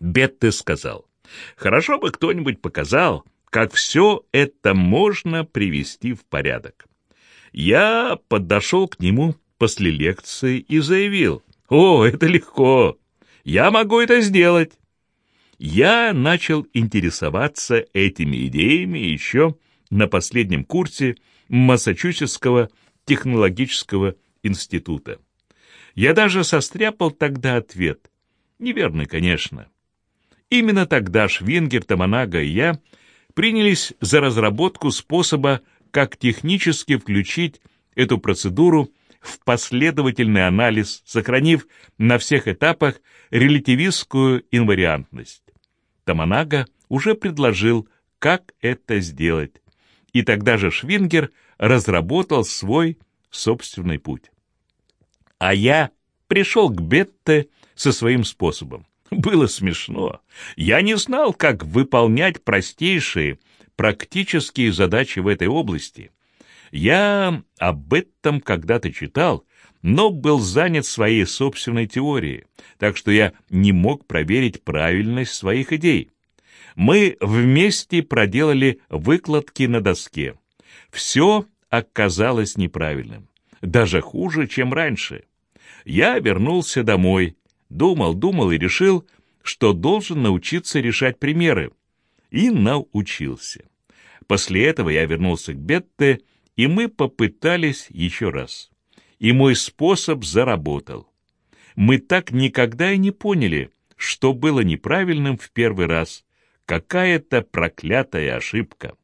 Бетте сказал, «Хорошо бы кто-нибудь показал, как все это можно привести в порядок». Я подошел к нему после лекции и заявил, «О, это легко! Я могу это сделать!» Я начал интересоваться этими идеями еще на последнем курсе Массачусетского технологического института. Я даже состряпал тогда ответ. Неверный, конечно. Именно тогда Швингер, Таманага и я принялись за разработку способа, как технически включить эту процедуру в последовательный анализ, сохранив на всех этапах релятивистскую инвариантность. Таманага уже предложил, как это сделать, и тогда же Швингер разработал свой собственный путь. А я пришел к Бетте со своим способом. Было смешно. Я не знал, как выполнять простейшие практические задачи в этой области. Я об этом когда-то читал, но был занят своей собственной теорией, так что я не мог проверить правильность своих идей. Мы вместе проделали выкладки на доске. Все оказалось неправильным, даже хуже, чем раньше. Я вернулся домой, думал, думал и решил, что должен научиться решать примеры. И научился. После этого я вернулся к Бетте, и мы попытались еще раз. И мой способ заработал. Мы так никогда и не поняли, что было неправильным в первый раз. Какая-то проклятая ошибка.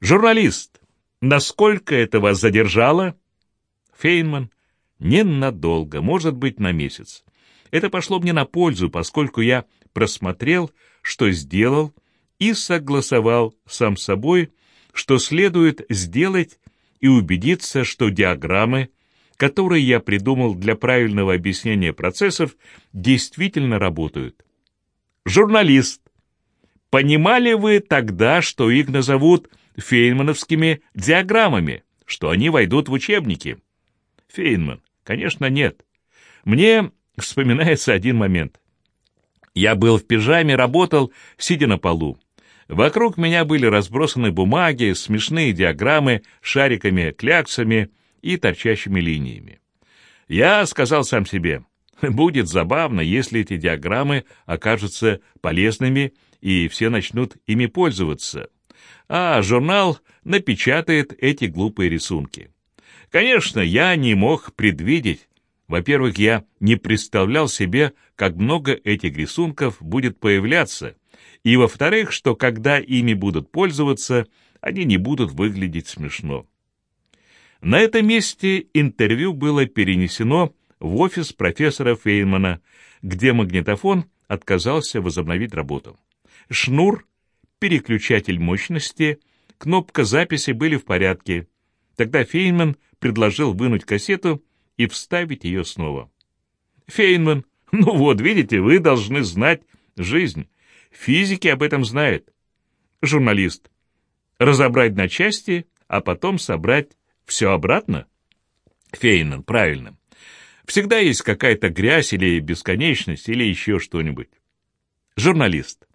Журналист, насколько это вас задержало? Фейнман, ненадолго, может быть, на месяц. Это пошло мне на пользу, поскольку я просмотрел, что сделал, и согласовал сам с собой, что следует сделать и убедиться, что диаграммы, которые я придумал для правильного объяснения процессов, действительно работают. Журналист. Понимали вы тогда, что их назовут фейнмановскими диаграммами, что они войдут в учебники? Фейнман. Конечно, нет. Мне вспоминается один момент. Я был в пижаме, работал, сидя на полу. Вокруг меня были разбросаны бумаги, смешные диаграммы, шариками, кляксами и торчащими линиями. Я сказал сам себе, будет забавно, если эти диаграммы окажутся полезными и все начнут ими пользоваться. А журнал напечатает эти глупые рисунки. Конечно, я не мог предвидеть. Во-первых, я не представлял себе, как много этих рисунков будет появляться, и, во-вторых, что когда ими будут пользоваться, они не будут выглядеть смешно. На этом месте интервью было перенесено в офис профессора Фейнмана, где магнитофон отказался возобновить работу. Шнур, переключатель мощности, кнопка записи были в порядке. Тогда Фейнман предложил вынуть кассету и вставить ее снова. Фейнман, ну вот, видите, вы должны знать жизнь. Физики об этом знают. Журналист. Разобрать на части, а потом собрать все обратно? Фейнман, правильно. Всегда есть какая-то грязь или бесконечность, или еще что-нибудь. Журналист.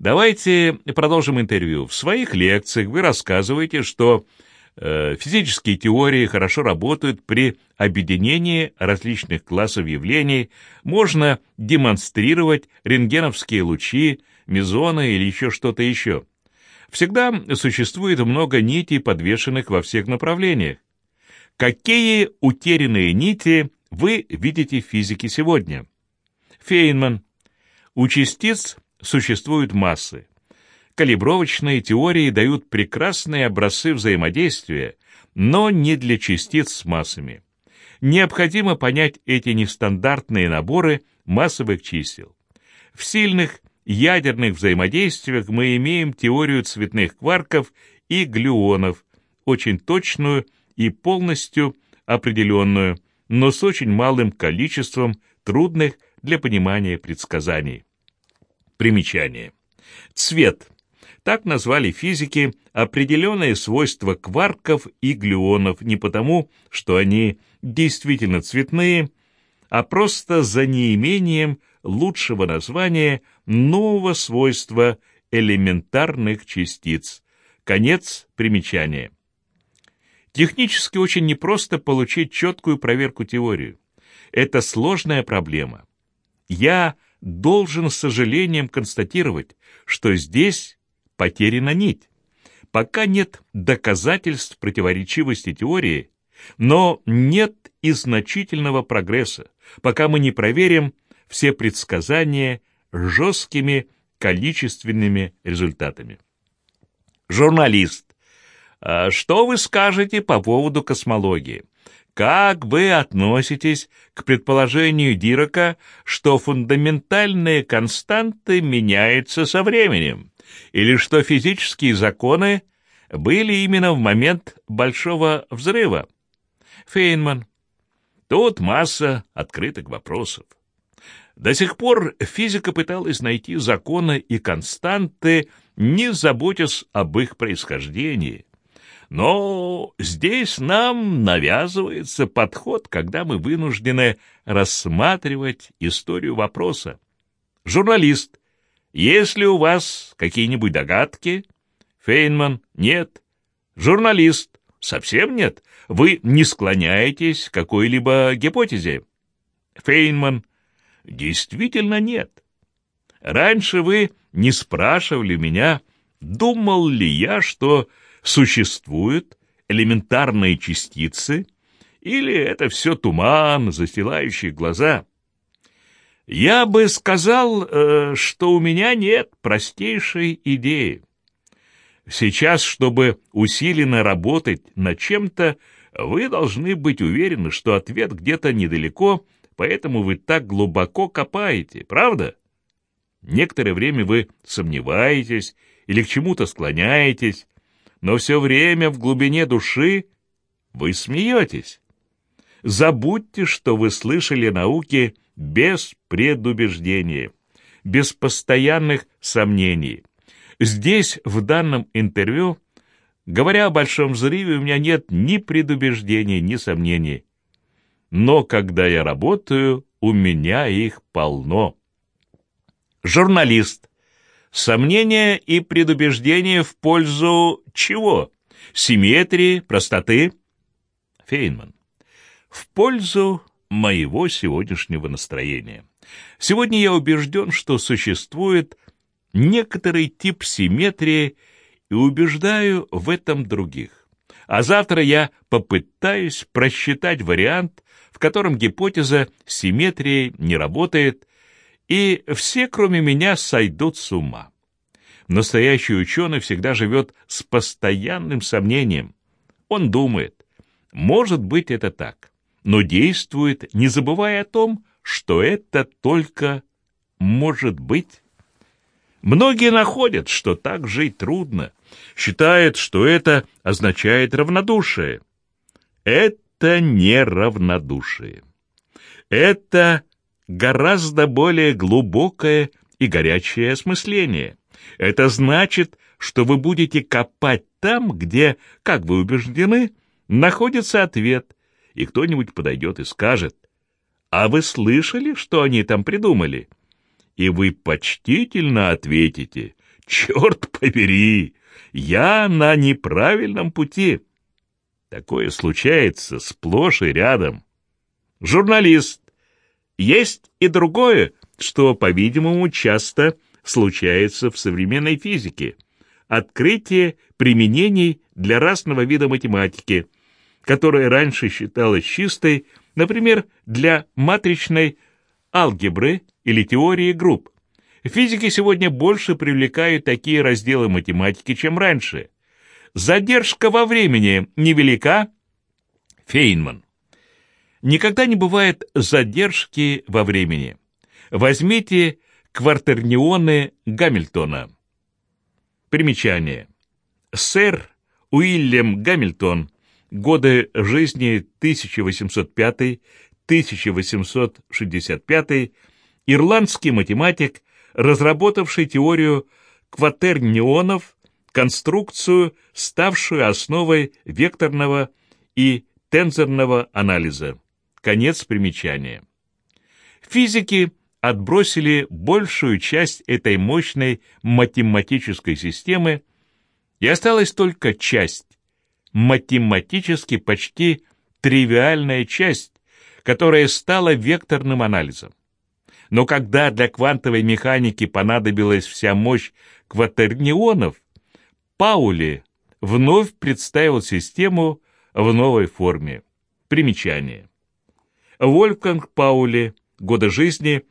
Давайте продолжим интервью. В своих лекциях вы рассказываете, что физические теории хорошо работают при объединении различных классов явлений, можно демонстрировать рентгеновские лучи, мезоны или еще что-то еще. Всегда существует много нитей, подвешенных во всех направлениях. Какие утерянные нити вы видите в физике сегодня? Фейнман. У частиц существуют массы. Калибровочные теории дают прекрасные образцы взаимодействия, но не для частиц с массами. Необходимо понять эти нестандартные наборы массовых чисел. В сильных ядерных взаимодействиях мы имеем теорию цветных кварков и глюонов, очень точную и полностью определенную, но с очень малым количеством трудных для понимания предсказаний. Примечание. Цвет – так назвали физики определенные свойства кварков и глюонов не потому, что они действительно цветные, а просто за неимением лучшего названия нового свойства элементарных частиц. Конец примечания. Технически очень непросто получить четкую проверку теории. Это сложная проблема. Я должен с сожалением констатировать, что здесь потеряна нить. Пока нет доказательств противоречивости теории, но нет и значительного прогресса, пока мы не проверим все предсказания жесткими количественными результатами. Журналист. А что вы скажете по поводу космологии? Как вы относитесь к предположению Дирака, что фундаментальные константы меняются со временем, или что физические законы были именно в момент Большого взрыва? Фейнман. Тут масса открытых вопросов. До сих пор физика пыталась найти законы и константы, не заботясь об их происхождении. Но здесь нам навязывается подход, когда мы вынуждены рассматривать историю вопроса. Журналист, есть ли у вас какие-нибудь догадки? Фейнман, нет. Журналист, совсем нет. Вы не склоняетесь к какой-либо гипотезе. Фейнман, действительно нет. Раньше вы не спрашивали меня, думал ли я, что существуют элементарные частицы, или это все туман, застилающий глаза. Я бы сказал, э, что у меня нет простейшей идеи. Сейчас, чтобы усиленно работать над чем-то, вы должны быть уверены, что ответ где-то недалеко, поэтому вы так глубоко копаете, правда? Некоторое время вы сомневаетесь или к чему-то склоняетесь, но все время в глубине души вы смеетесь. Забудьте, что вы слышали науки без предубеждения, без постоянных сомнений. Здесь, в данном интервью, говоря о Большом взрыве, у меня нет ни предубеждений, ни сомнений. Но когда я работаю, у меня их полно. Журналист. Сомнения и предубеждения в пользу чего? Симметрии, простоты? Фейнман. В пользу моего сегодняшнего настроения. Сегодня я убежден, что существует некоторый тип симметрии и убеждаю в этом других. А завтра я попытаюсь просчитать вариант, в котором гипотеза симметрии не работает, и все, кроме меня, сойдут с ума. Настоящий ученый всегда живет с постоянным сомнением. Он думает, может быть, это так, но действует, не забывая о том, что это только может быть. Многие находят, что так жить трудно, считают, что это означает равнодушие. Это не равнодушие. Это гораздо более глубокое и горячее осмысление. Это значит, что вы будете копать там, где, как вы убеждены, находится ответ, и кто-нибудь подойдет и скажет, «А вы слышали, что они там придумали?» И вы почтительно ответите, «Черт побери, я на неправильном пути». Такое случается сплошь и рядом. Журналист, есть и другое, что, по-видимому, часто случается в современной физике. Открытие применений для разного вида математики, которая раньше считалась чистой, например, для матричной алгебры или теории групп. Физики сегодня больше привлекают такие разделы математики, чем раньше. Задержка во времени невелика? Фейнман. Никогда не бывает задержки во времени. Возьмите квартернионы Гамильтона. Примечание. Сэр Уильям Гамильтон, годы жизни 1805-1865, ирландский математик, разработавший теорию кватернионов, конструкцию, ставшую основой векторного и тензорного анализа. Конец примечания. Физики отбросили большую часть этой мощной математической системы, и осталась только часть, математически почти тривиальная часть, которая стала векторным анализом. Но когда для квантовой механики понадобилась вся мощь кватернионов, Паули вновь представил систему в новой форме. Примечание. Вольфганг Паули, годы жизни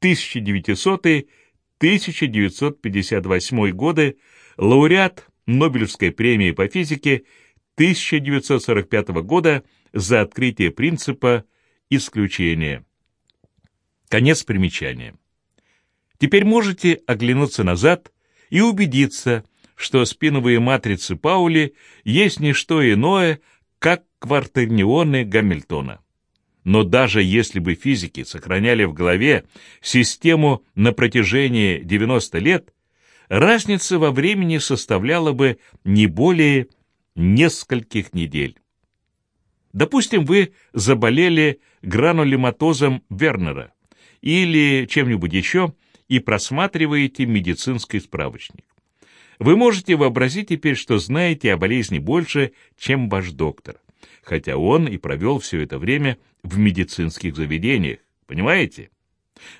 1900-1958 годы, лауреат Нобелевской премии по физике 1945 года за открытие принципа исключения. Конец примечания. Теперь можете оглянуться назад и убедиться, что спиновые матрицы Паули есть не что иное, как квартернионы Гамильтона. Но даже если бы физики сохраняли в голове систему на протяжении 90 лет, разница во времени составляла бы не более нескольких недель. Допустим, вы заболели гранулематозом Вернера или чем-нибудь еще и просматриваете медицинский справочник. Вы можете вообразить теперь, что знаете о болезни больше, чем ваш доктор, хотя он и провел все это время в медицинских заведениях, понимаете?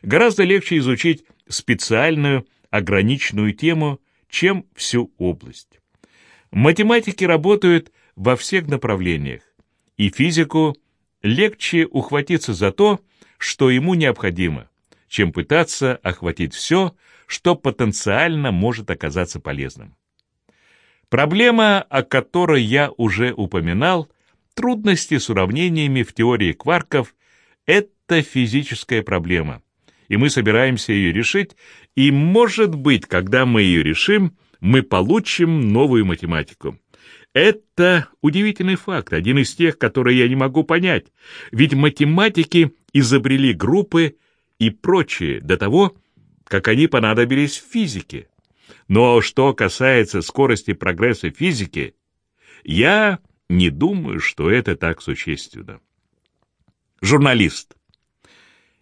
Гораздо легче изучить специальную, ограниченную тему, чем всю область. Математики работают во всех направлениях, и физику легче ухватиться за то, что ему необходимо, чем пытаться охватить все, что потенциально может оказаться полезным. Проблема, о которой я уже упоминал, трудности с уравнениями в теории кварков – это физическая проблема, и мы собираемся ее решить, и, может быть, когда мы ее решим, мы получим новую математику. Это удивительный факт, один из тех, которые я не могу понять, ведь математики изобрели группы и прочее до того, как они понадобились в физике. Но что касается скорости прогресса физики, я не думаю, что это так существенно. Журналист.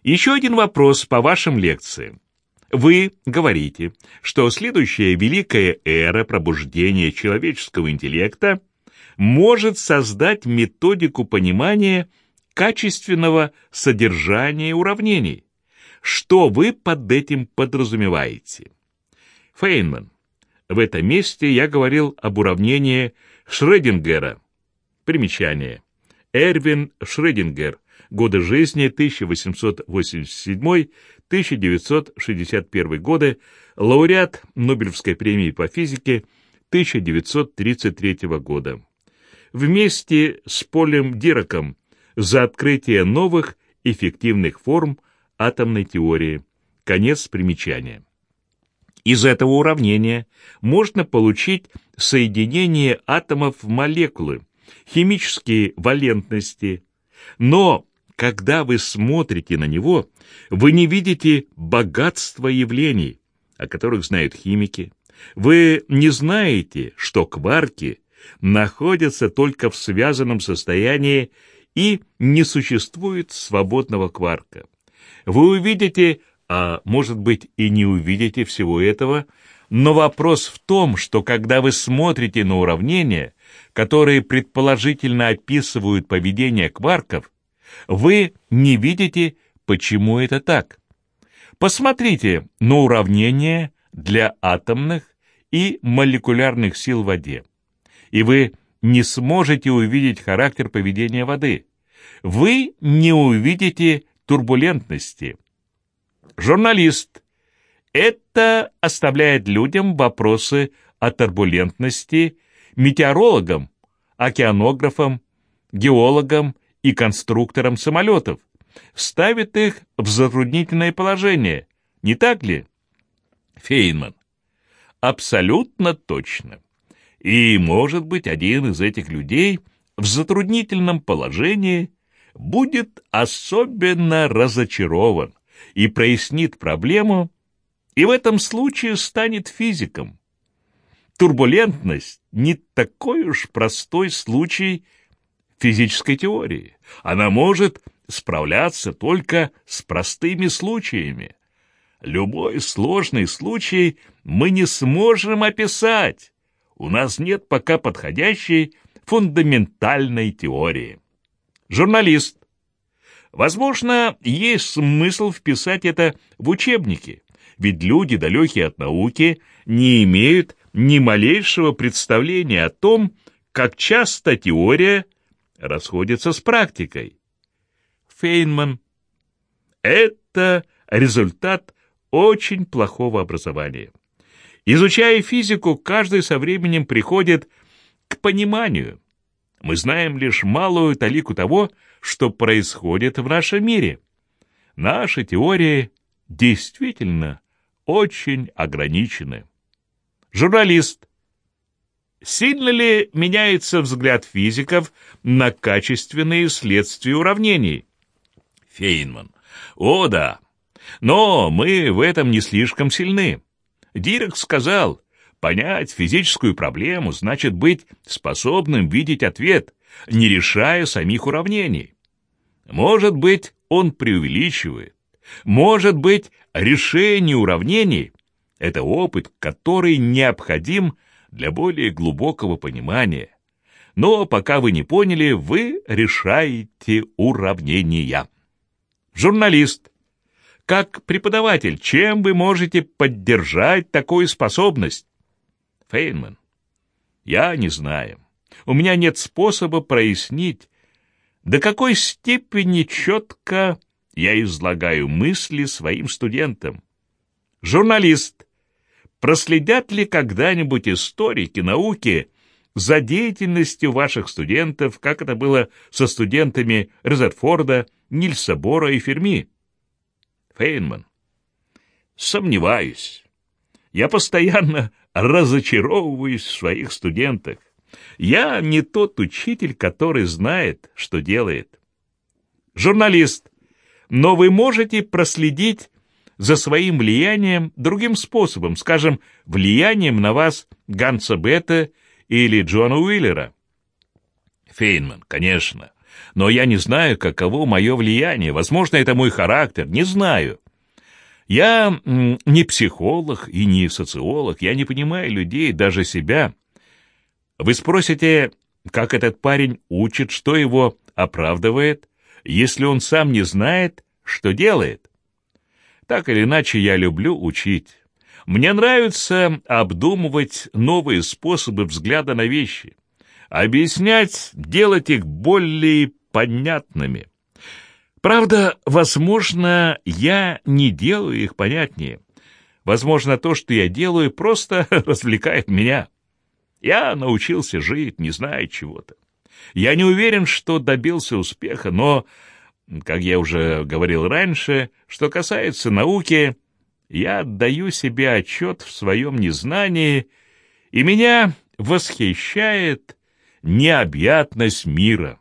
Еще один вопрос по вашим лекциям. Вы говорите, что следующая великая эра пробуждения человеческого интеллекта может создать методику понимания качественного содержания уравнений. Что вы под этим подразумеваете? Фейнман. В этом месте я говорил об уравнении Шрёдингера. Примечание. Эрвин Шрёдингер. Годы жизни 1887-1961 годы. Лауреат Нобелевской премии по физике 1933 года. Вместе с Полем Дираком за открытие новых эффективных форм атомной теории. Конец примечания. Из этого уравнения можно получить соединение атомов в молекулы, химические валентности. Но когда вы смотрите на него, вы не видите богатства явлений, о которых знают химики. Вы не знаете, что кварки находятся только в связанном состоянии и не существует свободного кварка. Вы увидите, а может быть и не увидите всего этого, но вопрос в том, что когда вы смотрите на уравнения, которые предположительно описывают поведение кварков, вы не видите, почему это так. Посмотрите на уравнения для атомных и молекулярных сил в воде, и вы не сможете увидеть характер поведения воды. Вы не увидите турбулентности. Журналист. Это оставляет людям вопросы о турбулентности метеорологам, океанографам, геологам и конструкторам самолетов, ставит их в затруднительное положение, не так ли? Фейнман. Абсолютно точно. И, может быть, один из этих людей в затруднительном положении будет особенно разочарован и прояснит проблему, и в этом случае станет физиком. Турбулентность не такой уж простой случай физической теории. Она может справляться только с простыми случаями. Любой сложный случай мы не сможем описать. У нас нет пока подходящей фундаментальной теории. Журналист. Возможно, есть смысл вписать это в учебники, ведь люди, далекие от науки, не имеют ни малейшего представления о том, как часто теория расходится с практикой. Фейнман. Это результат очень плохого образования. Изучая физику, каждый со временем приходит к пониманию. Мы знаем лишь малую талику того, что происходит в нашем мире. Наши теории действительно очень ограничены. Журналист. Сильно ли меняется взгляд физиков на качественные следствия уравнений? Фейнман. О, да. Но мы в этом не слишком сильны. Дирек сказал, понять физическую проблему значит быть способным видеть ответ, не решая самих уравнений. Может быть, он преувеличивает. Может быть, решение уравнений — это опыт, который необходим для более глубокого понимания. Но пока вы не поняли, вы решаете уравнения. Журналист. Как преподаватель, чем вы можете поддержать такую способность? Фейнман. Я не знаю. У меня нет способа прояснить, до какой степени четко я излагаю мысли своим студентам. Журналист. Проследят ли когда-нибудь историки науки за деятельностью ваших студентов, как это было со студентами Резерфорда, Нильса Бора и Ферми? Фейнман. Сомневаюсь. Я постоянно разочаровываюсь в своих студентах. Я не тот учитель, который знает, что делает. Журналист. Но вы можете проследить за своим влиянием другим способом, скажем, влиянием на вас Ганса Бета или Джона Уиллера. Фейнман, конечно. Но я не знаю, каково мое влияние. Возможно, это мой характер. Не знаю. Я не психолог и не социолог. Я не понимаю людей, даже себя. Вы спросите, как этот парень учит, что его оправдывает, если он сам не знает, что делает? Так или иначе, я люблю учить. Мне нравится обдумывать новые способы взгляда на вещи, объяснять, делать их более понятными. Правда, возможно, я не делаю их понятнее. Возможно, то, что я делаю, просто развлекает меня. Я научился жить, не зная чего-то. Я не уверен, что добился успеха, но как я уже говорил раньше, что касается науки, я отдаю себе отчет в своем незнании, и меня восхищает необъятность мира.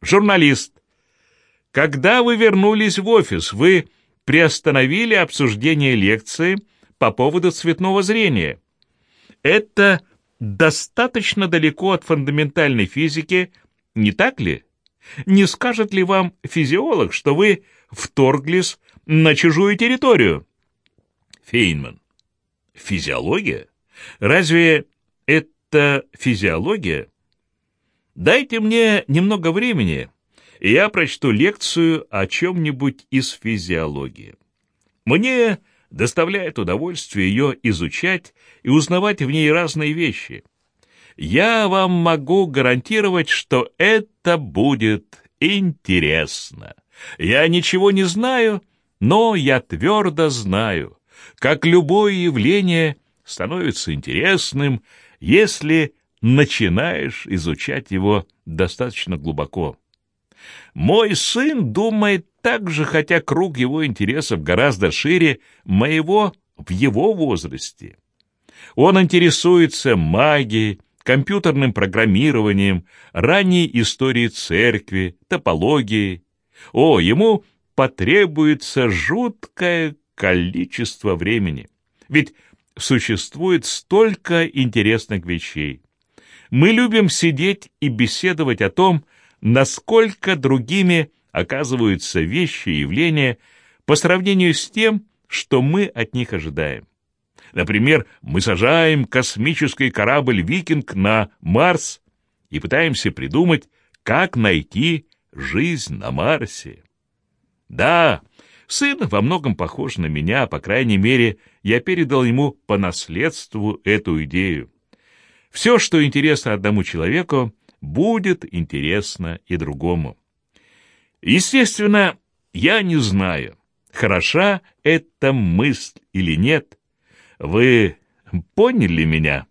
Журналист. Когда вы вернулись в офис, вы приостановили обсуждение лекции по поводу цветного зрения. Это достаточно далеко от фундаментальной физики, не так ли? Не скажет ли вам физиолог, что вы вторглись на чужую территорию? Фейнман. Физиология? Разве это физиология? Дайте мне немного времени, и я прочту лекцию о чем-нибудь из физиологии. Мне доставляет удовольствие ее изучать и узнавать в ней разные вещи я вам могу гарантировать, что это будет интересно. Я ничего не знаю, но я твердо знаю, как любое явление становится интересным, если начинаешь изучать его достаточно глубоко. Мой сын думает так же, хотя круг его интересов гораздо шире моего в его возрасте. Он интересуется магией, компьютерным программированием, ранней историей церкви, топологией. О, ему потребуется жуткое количество времени. Ведь существует столько интересных вещей. Мы любим сидеть и беседовать о том, насколько другими оказываются вещи и явления по сравнению с тем, что мы от них ожидаем. Например, мы сажаем космический корабль «Викинг» на Марс и пытаемся придумать, как найти жизнь на Марсе. Да, сын во многом похож на меня, по крайней мере, я передал ему по наследству эту идею. Все, что интересно одному человеку, будет интересно и другому. Естественно, я не знаю, хороша эта мысль или нет. Вы поняли меня?»